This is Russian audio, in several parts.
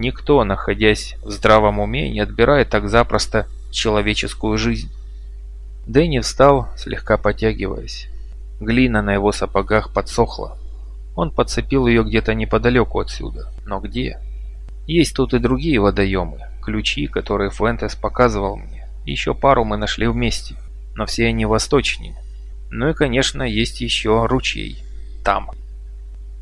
Никто, находясь в здравом уме, не отбирает так запросто человеческую жизнь. Дэнни встал, слегка потягиваясь. Глина на его сапогах подсохла. Он подцепил ее где-то неподалеку отсюда. Но где? Есть тут и другие водоемы, ключи, которые Фуэнтес показывал мне. Еще пару мы нашли вместе, но все они восточнее. Ну и, конечно, есть еще ручей. Там.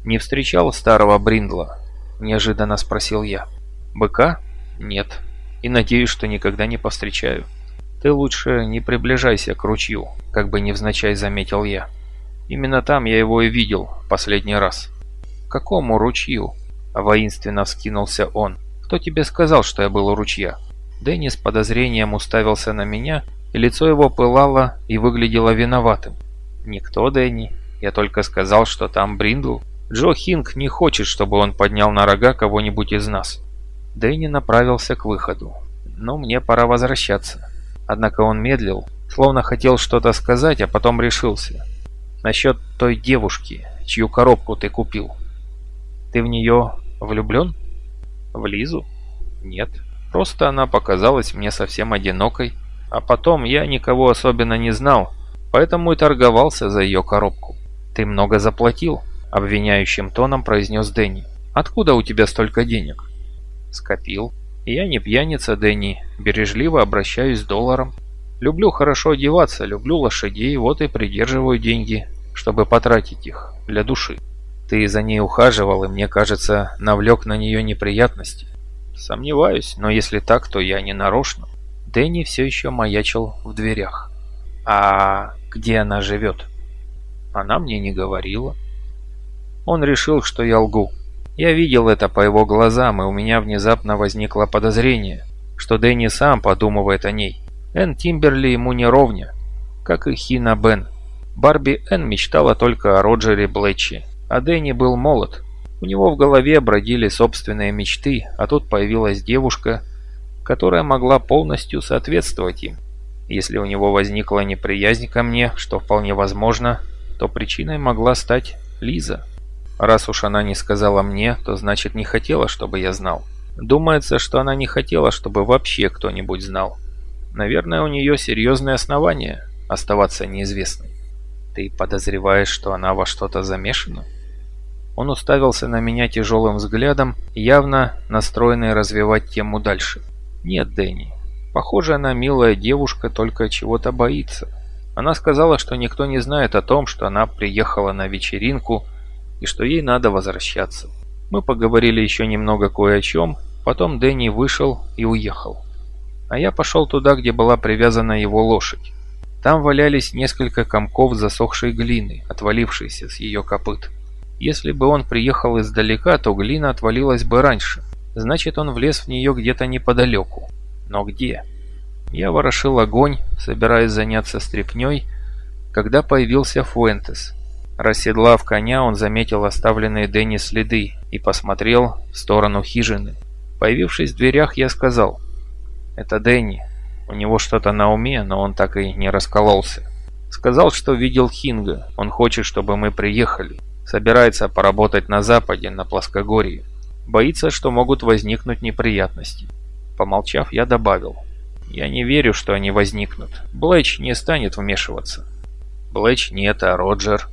«Не встречал старого Бриндла?» – неожиданно спросил я. «Быка? Нет. И надеюсь, что никогда не повстречаю». «Ты лучше не приближайся к ручью», – как бы невзначай заметил я. «Именно там я его и видел последний раз». «Какому ручью?» – воинственно вскинулся он. «Кто тебе сказал, что я был у ручья?» Дэнни с подозрением уставился на меня, и лицо его пылало и выглядело виноватым. «Никто, Дэнни. Я только сказал, что там Бриндл. Джо Хинг не хочет, чтобы он поднял на рога кого-нибудь из нас». Дэнни направился к выходу. «Но мне пора возвращаться». Однако он медлил, словно хотел что-то сказать, а потом решился. «Насчет той девушки, чью коробку ты купил. Ты в нее влюблен?» «В Лизу?» «Нет. Просто она показалась мне совсем одинокой. А потом я никого особенно не знал, поэтому и торговался за ее коробку». «Ты много заплатил?» – обвиняющим тоном произнес Дэнни. «Откуда у тебя столько денег?» «Скопил. Я не пьяница, Дэнни, бережливо обращаюсь с долларом. Люблю хорошо одеваться, люблю лошадей, вот и придерживаю деньги, чтобы потратить их для души. Ты за ней ухаживал, и мне кажется, навлек на нее неприятности. Сомневаюсь, но если так, то я не нарочно. Дэнни все еще маячил в дверях. А где она живет? Она мне не говорила. Он решил, что я лгу. Я видел это по его глазам, и у меня внезапно возникло подозрение, что Дэнни сам подумывает о ней. Энн Тимберли ему не ровня, как и Хина Бен. Барби Энн мечтала только о Роджере Блетче, а Дэнни был молод. У него в голове бродили собственные мечты, а тут появилась девушка, которая могла полностью соответствовать им. Если у него возникла неприязнь ко мне, что вполне возможно, то причиной могла стать Лиза. Раз уж она не сказала мне, то значит не хотела, чтобы я знал. Думается, что она не хотела, чтобы вообще кто-нибудь знал. Наверное, у нее серьезные основания оставаться неизвестной. Ты подозреваешь, что она во что-то замешана? Он уставился на меня тяжелым взглядом, явно настроенный развивать тему дальше. Нет, Дэнни. Похоже, она милая девушка, только чего-то боится. Она сказала, что никто не знает о том, что она приехала на вечеринку, и что ей надо возвращаться. Мы поговорили еще немного кое о чем, потом Дэнни вышел и уехал. А я пошел туда, где была привязана его лошадь. Там валялись несколько комков засохшей глины, отвалившейся с ее копыт. Если бы он приехал издалека, то глина отвалилась бы раньше. Значит, он влез в нее где-то неподалеку. Но где? Я ворошил огонь, собираясь заняться стряпней, когда появился Фуэнтес. Расседлав коня, он заметил оставленные Дэнни следы и посмотрел в сторону хижины. Появившись в дверях, я сказал, «Это Дэнни. У него что-то на уме, но он так и не раскололся. Сказал, что видел Хинга. Он хочет, чтобы мы приехали. Собирается поработать на западе, на плоскогорье. Боится, что могут возникнуть неприятности». Помолчав, я добавил, «Я не верю, что они возникнут. Блэч не станет вмешиваться». «Блэч нет, а Роджер...»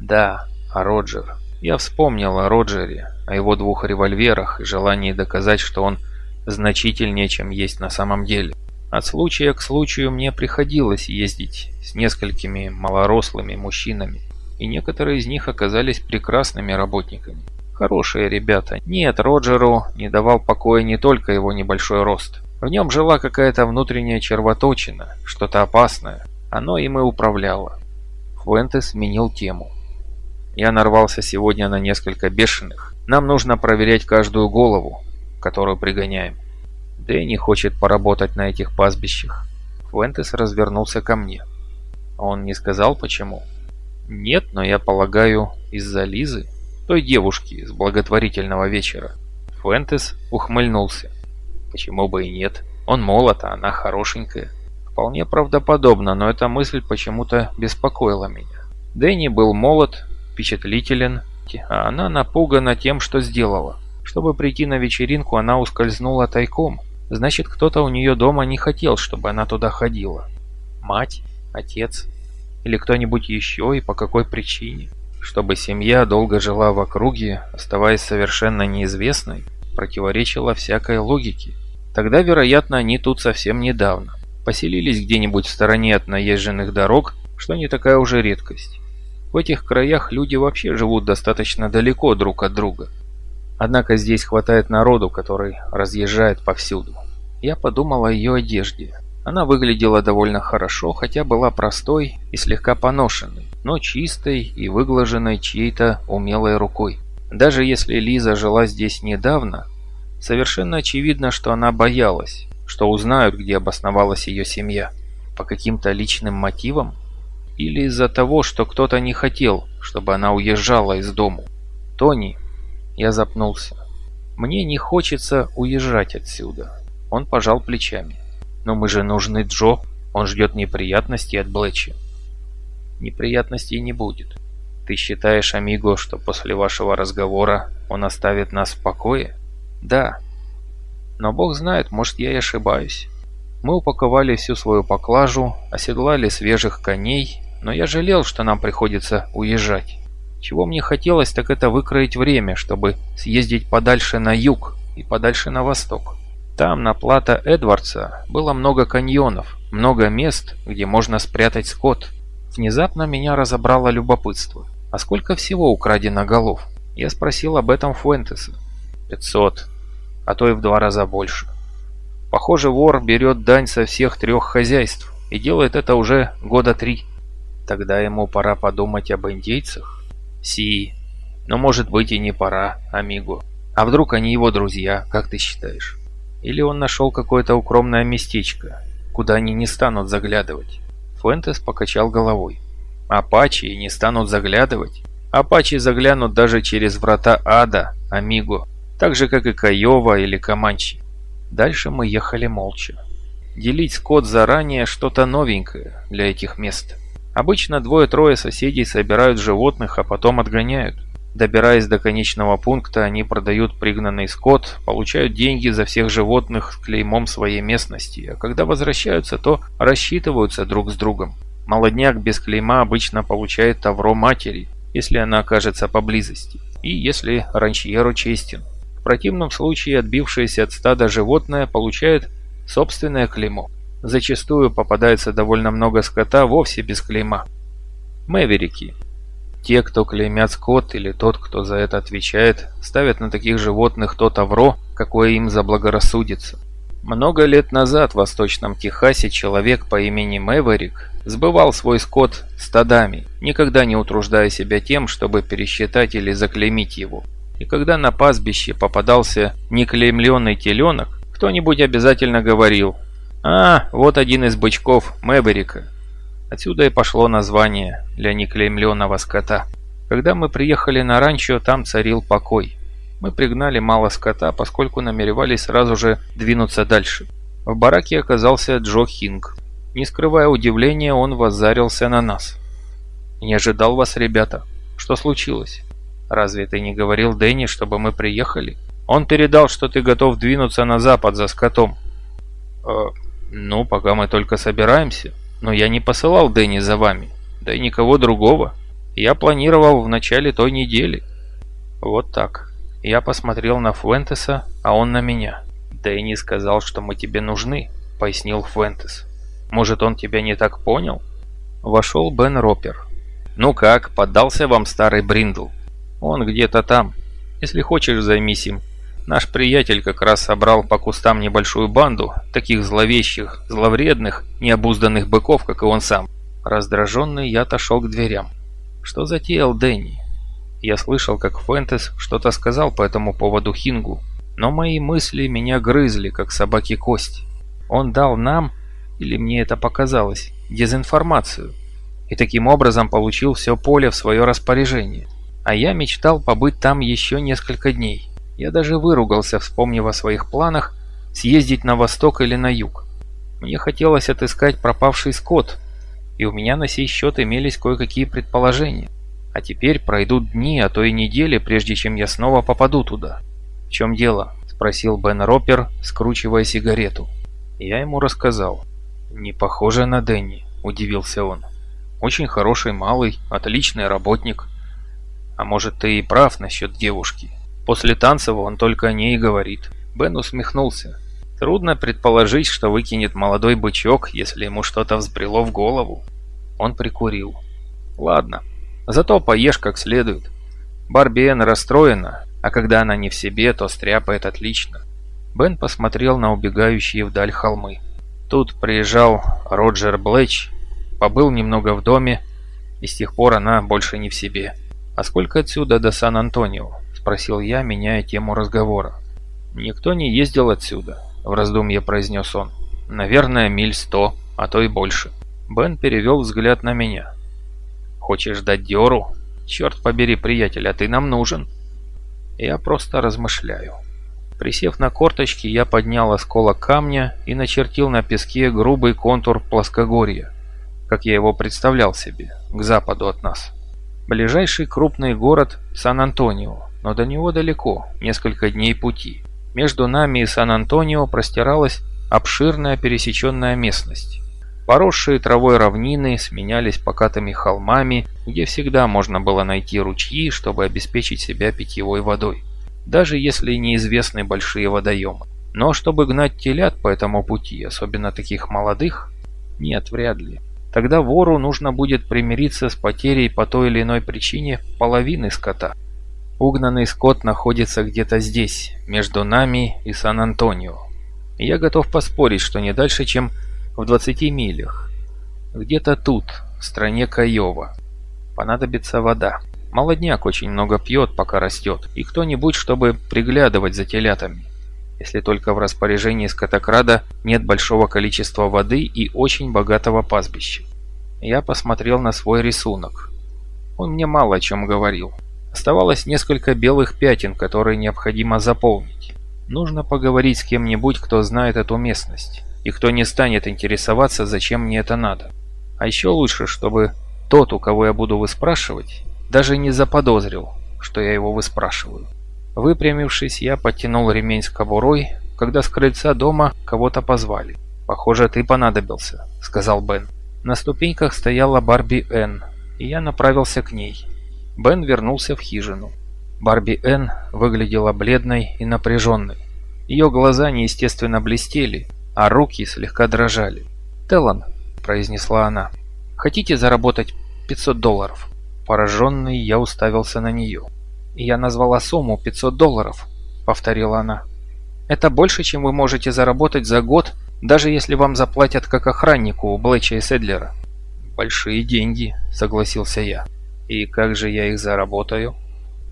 Да, а Роджер. Я вспомнил о Роджере, о его двух револьверах и желании доказать, что он значительнее, чем есть на самом деле. От случая к случаю мне приходилось ездить с несколькими малорослыми мужчинами, и некоторые из них оказались прекрасными работниками. Хорошие ребята. Нет, Роджеру не давал покоя не только его небольшой рост. В нем жила какая-то внутренняя червоточина, что-то опасное. Оно им и управляло. Фуэнтес сменил тему. Я нарвался сегодня на несколько бешеных. Нам нужно проверять каждую голову, которую пригоняем. Дэнни хочет поработать на этих пастбищах. Фуэнтес развернулся ко мне. Он не сказал почему? Нет, но я полагаю, из-за Лизы, той девушки с благотворительного вечера. Фуэнтес ухмыльнулся. Почему бы и нет? Он молод, а она хорошенькая. Вполне правдоподобно, но эта мысль почему-то беспокоила меня. Дэнни был молод, впечатлителен, а она напугана тем, что сделала. Чтобы прийти на вечеринку, она ускользнула тайком. Значит, кто-то у нее дома не хотел, чтобы она туда ходила. Мать? Отец? Или кто-нибудь еще и по какой причине? Чтобы семья долго жила в округе, оставаясь совершенно неизвестной, противоречило всякой логике. Тогда, вероятно, они тут совсем недавно. Поселились где-нибудь в стороне от наезженных дорог, что не такая уже редкость. В этих краях люди вообще живут достаточно далеко друг от друга. Однако здесь хватает народу, который разъезжает повсюду. Я подумал о ее одежде. Она выглядела довольно хорошо, хотя была простой и слегка поношенной, но чистой и выглаженной чьей-то умелой рукой. Даже если Лиза жила здесь недавно, совершенно очевидно, что она боялась, что узнают, где обосновалась ее семья. По каким-то личным мотивам? Или из-за того, что кто-то не хотел, чтобы она уезжала из дому? Тони я запнулся. «Мне не хочется уезжать отсюда». Он пожал плечами. «Но мы же нужны Джо. Он ждет неприятностей от Блэча». «Неприятностей не будет. Ты считаешь, Амиго, что после вашего разговора он оставит нас в покое?» «Да. Но бог знает, может, я и ошибаюсь». Мы упаковали всю свою поклажу, оседлали свежих коней, но я жалел, что нам приходится уезжать. Чего мне хотелось, так это выкроить время, чтобы съездить подальше на юг и подальше на восток. Там, на плато Эдвардса, было много каньонов, много мест, где можно спрятать скот. Внезапно меня разобрало любопытство. А сколько всего украдено голов? Я спросил об этом Фуэнтеса. Пятьсот, а то и в два раза больше. Похоже, вор берет дань со всех трех хозяйств и делает это уже года три. Тогда ему пора подумать об индейцах. Си. Но может быть и не пора, Амиго. А вдруг они его друзья, как ты считаешь? Или он нашел какое-то укромное местечко, куда они не станут заглядывать? Фуэнтес покачал головой. Апачи не станут заглядывать? Апачи заглянут даже через врата ада, Амиго. Так же, как и Каева или Каманчи. Дальше мы ехали молча. Делить скот заранее что-то новенькое для этих мест. Обычно двое-трое соседей собирают животных, а потом отгоняют. Добираясь до конечного пункта, они продают пригнанный скот, получают деньги за всех животных с клеймом своей местности, а когда возвращаются, то рассчитываются друг с другом. Молодняк без клейма обычно получает тавро матери, если она окажется поблизости, и если ранчьеру честен. В противном случае отбившееся от стада животное получает собственное клеймо. Зачастую попадается довольно много скота вовсе без клейма. Мэверики. Те, кто клеймят скот или тот, кто за это отвечает, ставят на таких животных то тавро, какое им заблагорассудится. Много лет назад в Восточном Техасе человек по имени Мэверик сбывал свой скот стадами, никогда не утруждая себя тем, чтобы пересчитать или заклеймить его. И когда на пастбище попадался неклеймленный теленок, кто-нибудь обязательно говорил а, вот один из бычков Мэберика. Отсюда и пошло название для неклеймленного скота. Когда мы приехали на ранчо, там царил покой. Мы пригнали мало скота, поскольку намеревались сразу же двинуться дальше. В бараке оказался Джо Хинг. Не скрывая удивления, он воззарился на нас. «Не ожидал вас, ребята. Что случилось? Разве ты не говорил Дэнни, чтобы мы приехали? Он передал, что ты готов двинуться на запад за скотом». «Э, «Ну, пока мы только собираемся. Но я не посылал Дэнни за вами. Да и никого другого. Я планировал в начале той недели». Вот так. Я посмотрел на Фуэнтеса, а он на меня. «Дэнни сказал, что мы тебе нужны», — пояснил Фуэнтес. «Может, он тебя не так понял?» Вошел Бен Ропер. «Ну как, поддался вам старый Бриндл?» «Он где-то там. Если хочешь, займись им. Наш приятель как раз собрал по кустам небольшую банду, таких зловещих, зловредных, необузданных быков, как и он сам. Раздраженный я отошел к дверям. Что затеял Дэнни? Я слышал, как Фэнтес что-то сказал по этому поводу Хингу, но мои мысли меня грызли, как собаки кость. Он дал нам, или мне это показалось, дезинформацию, и таким образом получил все поле в свое распоряжение. А я мечтал побыть там еще несколько дней. Я даже выругался, вспомнив о своих планах съездить на восток или на юг. Мне хотелось отыскать пропавший скот, и у меня на сей счет имелись кое-какие предположения. А теперь пройдут дни, а то и недели, прежде чем я снова попаду туда. «В чем дело?» – спросил Бен Ропер, скручивая сигарету. Я ему рассказал. «Не похоже на Дэнни», – удивился он. «Очень хороший малый, отличный работник. А может, ты и прав насчет девушки. После Танцева он только о ней и говорит». Бен усмехнулся. Трудно предположить, что выкинет молодой бычок, если ему что-то взбрело в голову. Он прикурил. «Ладно, зато поешь как следует. Барби Энн расстроена, а когда она не в себе, то стряпает отлично». Бен посмотрел на убегающие вдаль холмы. Тут приезжал Роджер Блэч, побыл немного в доме, и с тех пор она больше не в себе. «А сколько отсюда до Сан-Антонио?» – спросил я, меняя тему разговора. «Никто не ездил отсюда», – в раздумье произнес он. «Наверное, миль сто, а то и больше». Бен перевел взгляд на меня. «Хочешь дать дёру? Черт побери, приятель, а ты нам нужен». Я просто размышляю. Присев на корточки, я поднял осколок камня и начертил на песке грубый контур плоскогорья, как я его представлял себе, к западу от нас. Ближайший крупный город Сан-Антонио, но до него далеко, несколько дней пути. Между нами и Сан-Антонио простиралась обширная пересеченная местность. Поросшие травой равнины сменялись покатыми холмами, где всегда можно было найти ручьи, чтобы обеспечить себя питьевой водой даже если неизвестны большие водоемы. Но чтобы гнать телят по этому пути, особенно таких молодых, нет, вряд ли. Тогда вору нужно будет примириться с потерей по той или иной причине половины скота. Угнанный скот находится где-то здесь, между нами и Сан-Антонио. Я готов поспорить, что не дальше, чем в 20 милях. Где-то тут, в стране Каева. Понадобится вода. Молодняк очень много пьет, пока растет, и кто-нибудь, чтобы приглядывать за телятами. Если только в распоряжении скотокрада нет большого количества воды и очень богатого пастбища. Я посмотрел на свой рисунок. Он мне мало о чем говорил. Оставалось несколько белых пятен, которые необходимо заполнить. Нужно поговорить с кем-нибудь, кто знает эту местность, и кто не станет интересоваться, зачем мне это надо. А еще лучше, чтобы тот, у кого я буду выспрашивать, даже не заподозрил, что я его выспрашиваю. Выпрямившись, я потянул ремень с кобурой, когда с крыльца дома кого-то позвали. «Похоже, ты понадобился», — сказал Бен. На ступеньках стояла Барби Энн, и я направился к ней. Бен вернулся в хижину. Барби Энн выглядела бледной и напряженной. Ее глаза неестественно блестели, а руки слегка дрожали. «Теллан», — произнесла она, — «хотите заработать 500 долларов?» Пораженный, я уставился на нее. «Я назвала сумму 500 долларов», — повторила она. «Это больше, чем вы можете заработать за год, даже если вам заплатят как охраннику у Блэча и Седлера». «Большие деньги», — согласился я. «И как же я их заработаю?»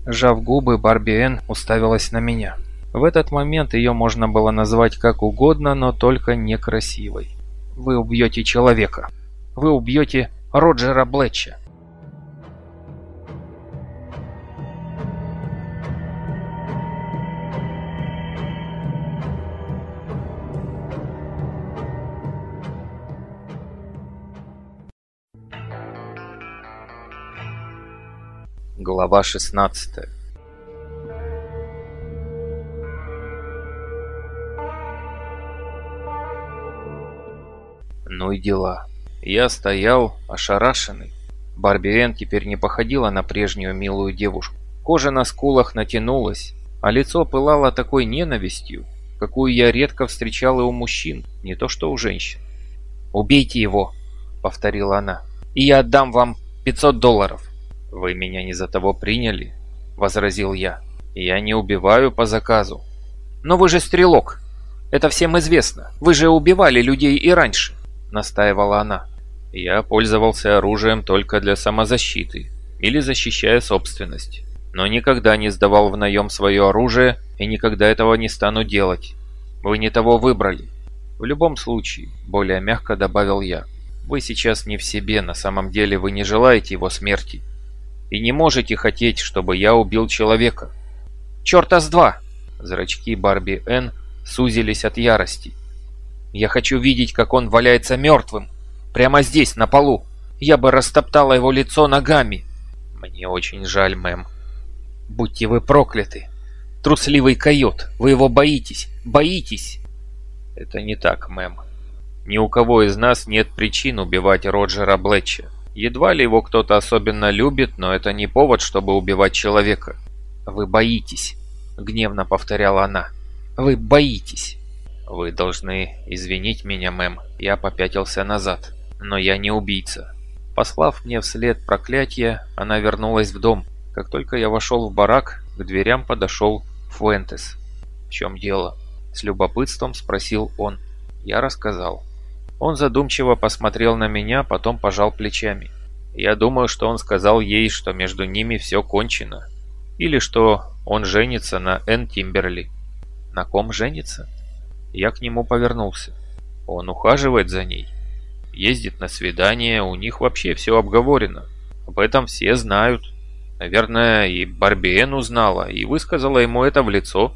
Сжав губы, Барби Энн уставилась на меня. В этот момент ее можно было назвать как угодно, но только некрасивой. «Вы убьете человека. Вы убьете Роджера Блэча. Глава 16 Ну и дела. Я стоял ошарашенный. Барби Энн теперь не походила на прежнюю милую девушку. Кожа на скулах натянулась, а лицо пылало такой ненавистью, какую я редко встречал и у мужчин, не то что у женщин. «Убейте его!» — повторила она. «И я отдам вам 500 долларов!» «Вы меня не за того приняли», — возразил я. «Я не убиваю по заказу». «Но вы же стрелок. Это всем известно. Вы же убивали людей и раньше», — настаивала она. «Я пользовался оружием только для самозащиты или защищая собственность, но никогда не сдавал в наем свое оружие и никогда этого не стану делать. Вы не того выбрали». «В любом случае», — более мягко добавил я, — «вы сейчас не в себе, на самом деле вы не желаете его смерти» и не можете хотеть, чтобы я убил человека. Чёрта с два!» Зрачки Барби Н сузились от ярости. «Я хочу видеть, как он валяется мертвым. Прямо здесь, на полу. Я бы растоптала его лицо ногами». «Мне очень жаль, мэм». «Будьте вы прокляты. трусливый койот. Вы его боитесь. Боитесь!» «Это не так, мэм. Ни у кого из нас нет причин убивать Роджера Блетча. Едва ли его кто-то особенно любит, но это не повод, чтобы убивать человека. Вы боитесь», — гневно повторяла она. «Вы боитесь». «Вы должны извинить меня, мэм». Я попятился назад. «Но я не убийца». Послав мне вслед проклятие, она вернулась в дом. Как только я вошел в барак, к дверям подошел Фуэнтес. «В чем дело?» С любопытством спросил он. Я рассказал. Он задумчиво посмотрел на меня, потом пожал плечами. Я думаю, что он сказал ей, что между ними все кончено. Или что он женится на Энн Тимберли. На ком женится? Я к нему повернулся. Он ухаживает за ней. Ездит на свидания, у них вообще все обговорено. Об этом все знают. Наверное, и Барбиен узнала и высказала ему это в лицо.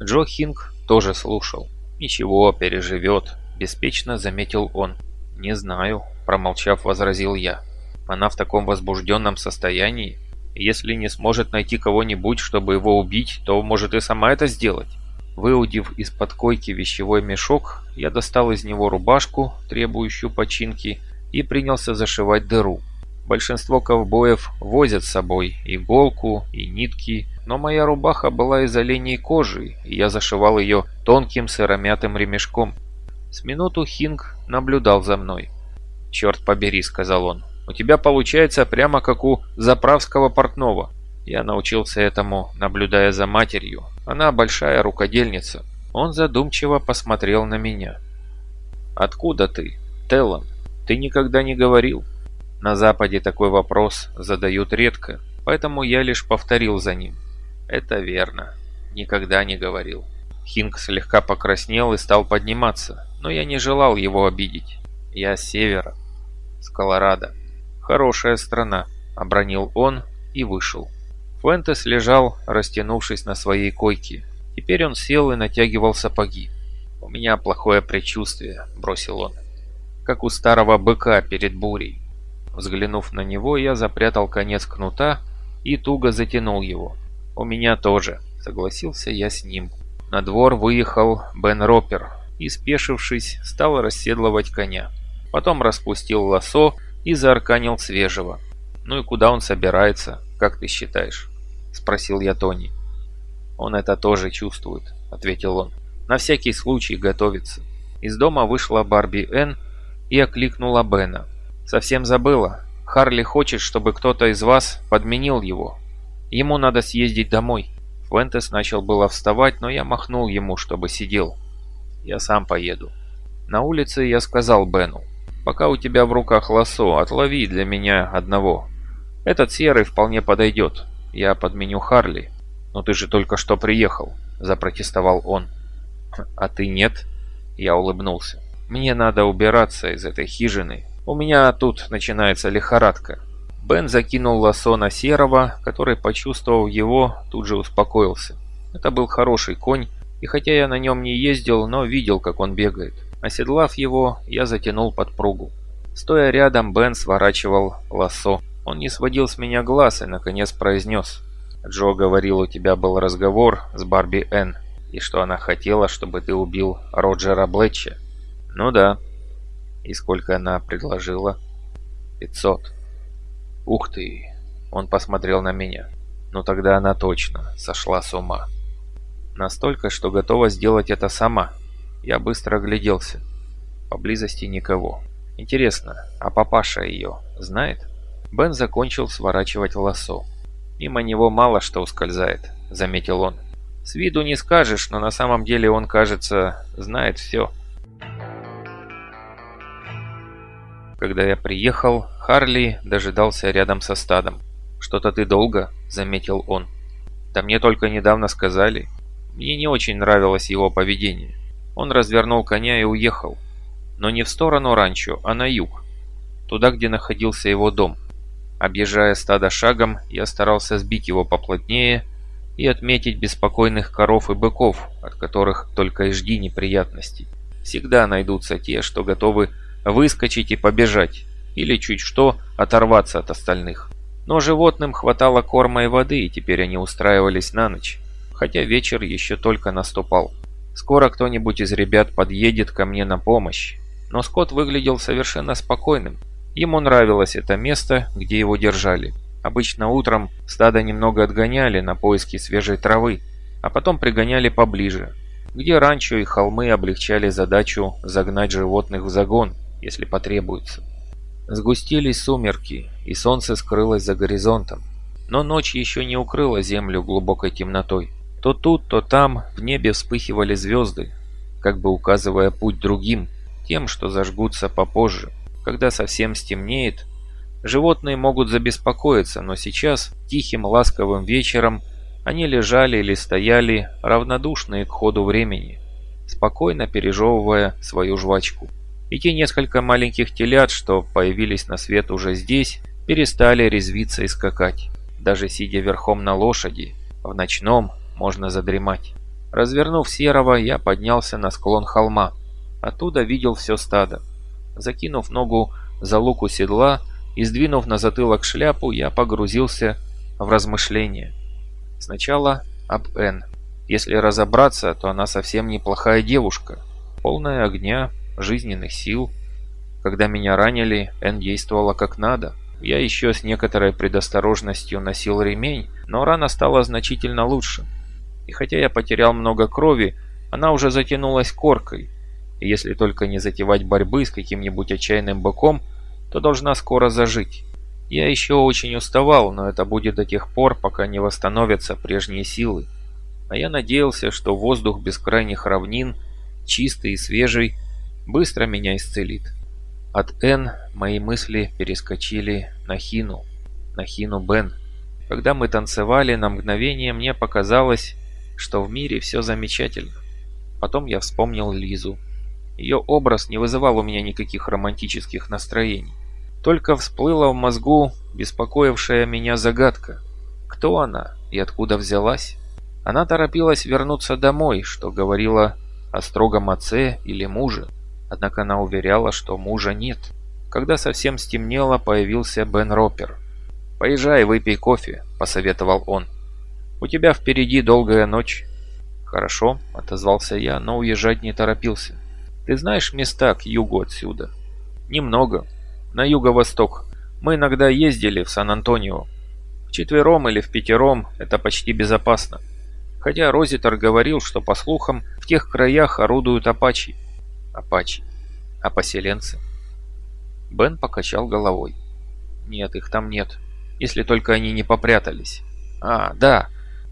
Джо Хинг тоже слушал. «Ничего, переживет», – беспечно заметил он. «Не знаю», – промолчав, возразил я. «Она в таком возбужденном состоянии. Если не сможет найти кого-нибудь, чтобы его убить, то может и сама это сделать». Выудив из-под койки вещевой мешок, я достал из него рубашку, требующую починки, и принялся зашивать дыру. Большинство ковбоев возят с собой иголку и нитки, но моя рубаха была из оленей кожи, и я зашивал ее тонким сыромятым ремешком. С минуту Хинг наблюдал за мной. «Черт побери», — сказал он, — «у тебя получается прямо как у заправского портного». Я научился этому, наблюдая за матерью. Она большая рукодельница. Он задумчиво посмотрел на меня. «Откуда ты, Теллан? Ты никогда не говорил?» На Западе такой вопрос задают редко, поэтому я лишь повторил за ним. «Это верно. Никогда не говорил». Хинг слегка покраснел и стал подниматься, но я не желал его обидеть. «Я с севера, с Колорадо. Хорошая страна», — обронил он и вышел. Фуэнтес лежал, растянувшись на своей койке. Теперь он сел и натягивал сапоги. «У меня плохое предчувствие», — бросил он. «Как у старого быка перед бурей». Взглянув на него, я запрятал конец кнута и туго затянул его. «У меня тоже», — согласился я с ним. На двор выехал Бен Ропер и, спешившись, стал расседлывать коня. Потом распустил лосо и заарканил свежего. «Ну и куда он собирается, как ты считаешь?» — спросил я Тони. «Он это тоже чувствует», — ответил он. «На всякий случай готовится». Из дома вышла Барби Н и окликнула Бена. «Совсем забыла. Харли хочет, чтобы кто-то из вас подменил его. Ему надо съездить домой». Фуэнтес начал было вставать, но я махнул ему, чтобы сидел. «Я сам поеду». На улице я сказал Бену. «Пока у тебя в руках лосо, отлови для меня одного. Этот серый вполне подойдет. Я подменю Харли. Но ты же только что приехал, запротестовал он. А ты нет? Я улыбнулся. Мне надо убираться из этой хижины. У меня тут начинается лихорадка. Бен закинул лосо на Серого, который, почувствовав его, тут же успокоился. Это был хороший конь, и хотя я на нем не ездил, но видел, как он бегает. Оседлав его, я затянул подпругу. Стоя рядом, Бен сворачивал лосо. Он не сводил с меня глаз и, наконец, произнес. «Джо говорил, у тебя был разговор с Барби Энн, и что она хотела, чтобы ты убил Роджера Блетча». «Ну да». «И сколько она предложила?» «Пятьсот». «Ух ты!» Он посмотрел на меня. «Ну тогда она точно сошла с ума». Настолько, что готова сделать это сама. Я быстро огляделся. Поблизости никого. Интересно, а папаша ее знает? Бен закончил сворачивать лосо. «Мимо него мало что ускользает», — заметил он. «С виду не скажешь, но на самом деле он, кажется, знает все». Когда я приехал, Харли дожидался рядом со стадом. «Что-то ты долго?» — заметил он. «Да мне только недавно сказали. Мне не очень нравилось его поведение. Он развернул коня и уехал. Но не в сторону ранчо, а на юг. Туда, где находился его дом. Объезжая стадо шагом, я старался сбить его поплотнее и отметить беспокойных коров и быков, от которых только и жди неприятностей. Всегда найдутся те, что готовы выскочить и побежать, или чуть что оторваться от остальных. Но животным хватало корма и воды, и теперь они устраивались на ночь. Хотя вечер еще только наступал. Скоро кто-нибудь из ребят подъедет ко мне на помощь. Но Скотт выглядел совершенно спокойным. Ему нравилось это место, где его держали. Обычно утром стадо немного отгоняли на поиски свежей травы, а потом пригоняли поближе, где ранчо и холмы облегчали задачу загнать животных в загон, если потребуется. Сгустились сумерки, и солнце скрылось за горизонтом. Но ночь еще не укрыла землю глубокой темнотой. То тут, то там в небе вспыхивали звезды, как бы указывая путь другим, тем, что зажгутся попозже. Когда совсем стемнеет, животные могут забеспокоиться, но сейчас, тихим ласковым вечером, они лежали или стояли, равнодушные к ходу времени, спокойно пережевывая свою жвачку. И те несколько маленьких телят, что появились на свет уже здесь, перестали резвиться и скакать. Даже сидя верхом на лошади, в ночном можно задремать. Развернув серого, я поднялся на склон холма. Оттуда видел все стадо. Закинув ногу за луку седла и сдвинув на затылок шляпу, я погрузился в размышления. Сначала об Н. Если разобраться, то она совсем неплохая девушка, полная огня, жизненных сил. Когда меня ранили, Н действовала как надо. Я еще с некоторой предосторожностью носил ремень, но рана стала значительно лучше. И хотя я потерял много крови, она уже затянулась коркой. И если только не затевать борьбы с каким-нибудь отчаянным быком, то должна скоро зажить. Я еще очень уставал, но это будет до тех пор, пока не восстановятся прежние силы. А я надеялся, что воздух бескрайних равнин, чистый и свежий, быстро меня исцелит. От Н мои мысли перескочили на Хину, на Хину Бен. Когда мы танцевали, на мгновение мне показалось, что в мире все замечательно. Потом я вспомнил Лизу. Ее образ не вызывал у меня никаких романтических настроений. Только всплыла в мозгу беспокоившая меня загадка. Кто она и откуда взялась? Она торопилась вернуться домой, что говорила о строгом отце или муже. Однако она уверяла, что мужа нет. Когда совсем стемнело, появился Бен Ропер. «Поезжай, выпей кофе», — посоветовал он. «У тебя впереди долгая ночь». «Хорошо», — отозвался я, но уезжать не торопился. «Ты знаешь места к югу отсюда?» «Немного на юго-восток. Мы иногда ездили в Сан-Антонио. В четвером или в пятером это почти безопасно. Хотя Розитер говорил, что, по слухам, в тех краях орудуют апачи. Апачи. А поселенцы? Бен покачал головой. Нет, их там нет. Если только они не попрятались. А, да.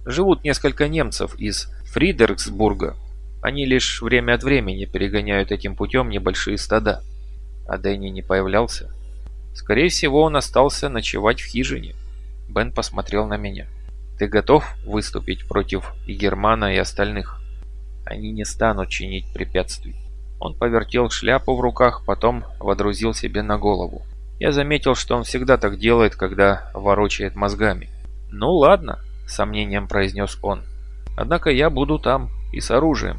Живут несколько немцев из Фридериксбурга. Они лишь время от времени перегоняют этим путем небольшие стада. А Дэнни не появлялся? Скорее всего, он остался ночевать в хижине. Бен посмотрел на меня. Ты готов выступить против и Германа, и остальных? Они не станут чинить препятствий. Он повертел шляпу в руках, потом водрузил себе на голову. Я заметил, что он всегда так делает, когда ворочает мозгами. «Ну ладно», — сомнением произнес он. «Однако я буду там и с оружием».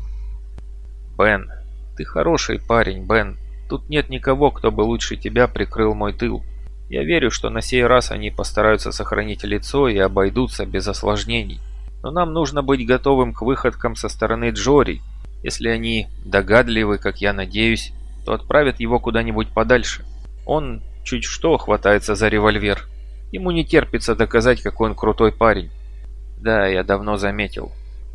«Бен, ты хороший парень, Бен», Тут нет никого, кто бы лучше тебя прикрыл мой тыл. Я верю, что на сей раз они постараются сохранить лицо и обойдутся без осложнений. Но нам нужно быть готовым к выходкам со стороны Джори. Если они догадливы, как я надеюсь, то отправят его куда-нибудь подальше. Он чуть что хватается за револьвер. Ему не терпится доказать, какой он крутой парень. Да, я давно заметил.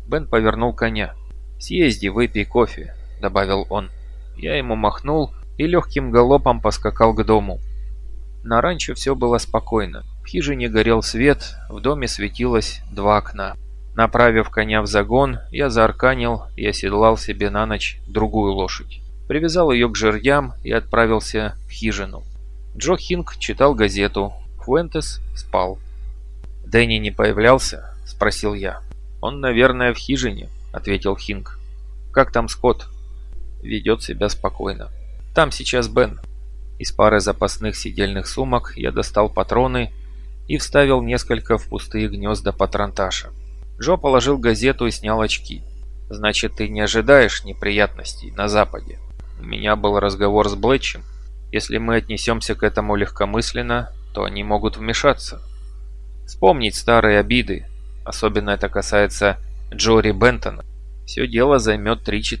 Бен повернул коня. «Съезди, выпей кофе», — добавил он. Я ему махнул, и легким галопом поскакал к дому. На ранчо все было спокойно. В хижине горел свет, в доме светилось два окна. Направив коня в загон, я заарканил и оседлал себе на ночь другую лошадь. Привязал ее к жердям и отправился в хижину. Джо Хинг читал газету, Фуэнтес спал. «Дэнни не появлялся?» – спросил я. «Он, наверное, в хижине», – ответил Хинг. «Как там Скотт?» «Ведет себя спокойно». Там сейчас Бен. Из пары запасных сидельных сумок я достал патроны и вставил несколько в пустые гнезда патронташа. Джо положил газету и снял очки. «Значит, ты не ожидаешь неприятностей на Западе?» У меня был разговор с Блэтчем. Если мы отнесемся к этому легкомысленно, то они могут вмешаться. Вспомнить старые обиды. Особенно это касается Джори Бентона, все дело займет 3-4